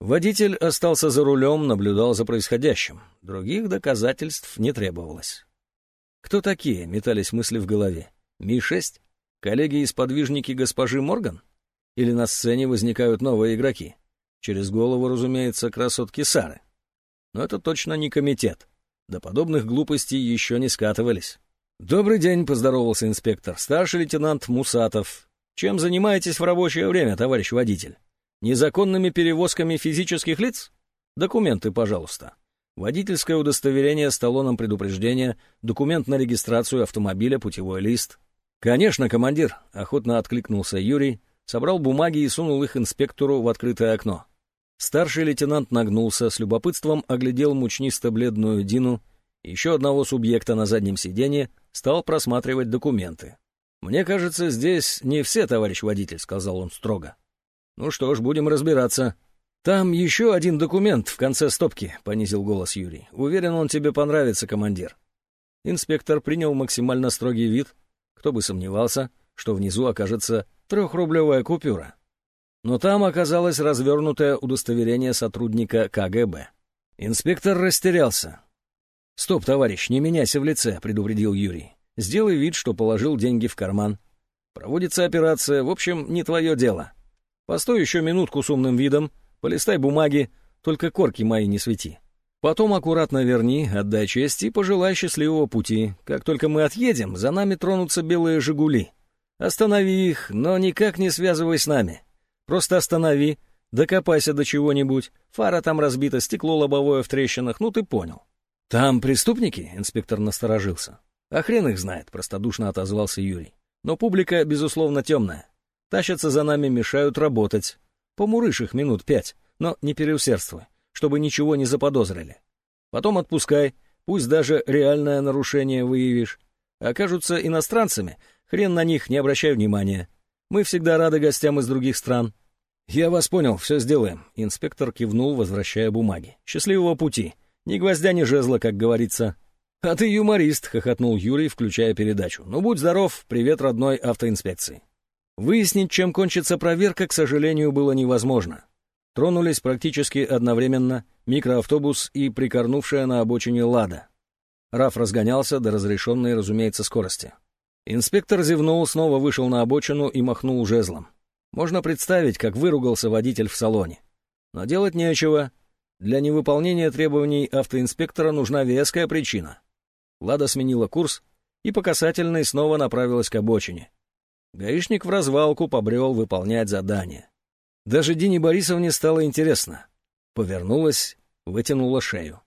Водитель остался за рулем, наблюдал за происходящим. Других доказательств не требовалось. Кто такие, метались мысли в голове? Ми-6? Коллеги и сподвижники госпожи Морган? Или на сцене возникают новые игроки? Через голову, разумеется, красотки Сары. Но это точно не комитет. До подобных глупостей еще не скатывались. «Добрый день», — поздоровался инспектор. «Старший лейтенант Мусатов. Чем занимаетесь в рабочее время, товарищ водитель? Незаконными перевозками физических лиц? Документы, пожалуйста. Водительское удостоверение с талоном предупреждения, документ на регистрацию автомобиля, путевой лист». «Конечно, командир», — охотно откликнулся Юрий, собрал бумаги и сунул их инспектору в открытое окно. Старший лейтенант нагнулся, с любопытством оглядел мучнисто-бледную Дину, еще одного субъекта на заднем сиденье, стал просматривать документы. «Мне кажется, здесь не все, товарищ водитель», — сказал он строго. «Ну что ж, будем разбираться». «Там еще один документ в конце стопки», — понизил голос Юрий. «Уверен, он тебе понравится, командир». Инспектор принял максимально строгий вид. Кто бы сомневался, что внизу окажется трехрублевая купюра. Но там оказалось развернутое удостоверение сотрудника КГБ. Инспектор растерялся. «Стоп, товарищ, не меняйся в лице», — предупредил Юрий. «Сделай вид, что положил деньги в карман. Проводится операция, в общем, не твое дело. Постой еще минутку с умным видом, полистай бумаги, только корки мои не свети. Потом аккуратно верни, отдай честь и пожелай счастливого пути. Как только мы отъедем, за нами тронутся белые «Жигули». Останови их, но никак не связывай с нами. Просто останови, докопайся до чего-нибудь. Фара там разбита, стекло лобовое в трещинах, ну ты понял. «Там преступники?» — инспектор насторожился. «А хрен их знает», — простодушно отозвался Юрий. «Но публика, безусловно, темная. Тащатся за нами, мешают работать. Помурышь их минут пять, но не переусердствуй, чтобы ничего не заподозрили. Потом отпускай, пусть даже реальное нарушение выявишь. Окажутся иностранцами, хрен на них, не обращай внимания. Мы всегда рады гостям из других стран». «Я вас понял, все сделаем», — инспектор кивнул, возвращая бумаги. «Счастливого пути». Ни гвоздя, ни жезла, как говорится. «А ты юморист», — хохотнул Юрий, включая передачу. «Ну, будь здоров, привет родной автоинспекции». Выяснить, чем кончится проверка, к сожалению, было невозможно. Тронулись практически одновременно микроавтобус и прикорнувшая на обочине «Лада». Раф разгонялся до разрешенной, разумеется, скорости. Инспектор зевнул, снова вышел на обочину и махнул жезлом. Можно представить, как выругался водитель в салоне. Но делать нечего, для невыполнения требований автоинспектора нужна веская причина. Лада сменила курс и по касательной снова направилась к обочине. Гаишник в развалку побрел выполнять задание. Даже Дине Борисовне стало интересно. Повернулась, вытянула шею.